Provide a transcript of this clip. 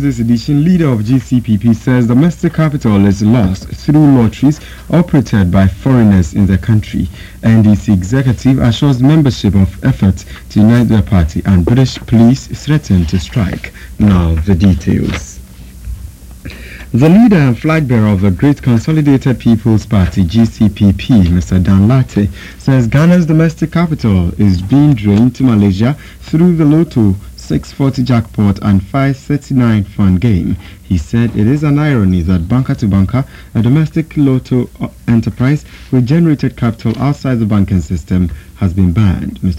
This edition, leader of GCPP says domestic capital is lost through lotteries operated by foreigners in the country. NDC executive assures membership of efforts to unite their party and British police threaten to strike. Now the details. The leader and flag bearer of the Great Consolidated People's Party (GCPP), Mr. Dan Lartey, says Ghana's domestic capital is being drained to Malaysia through the Lotto 640 jackpot and 539 fun game. He said it is an irony that Banker to Banker, a domestic lotto uh, enterprise with generated capital outside the banking system, has been banned. Mr.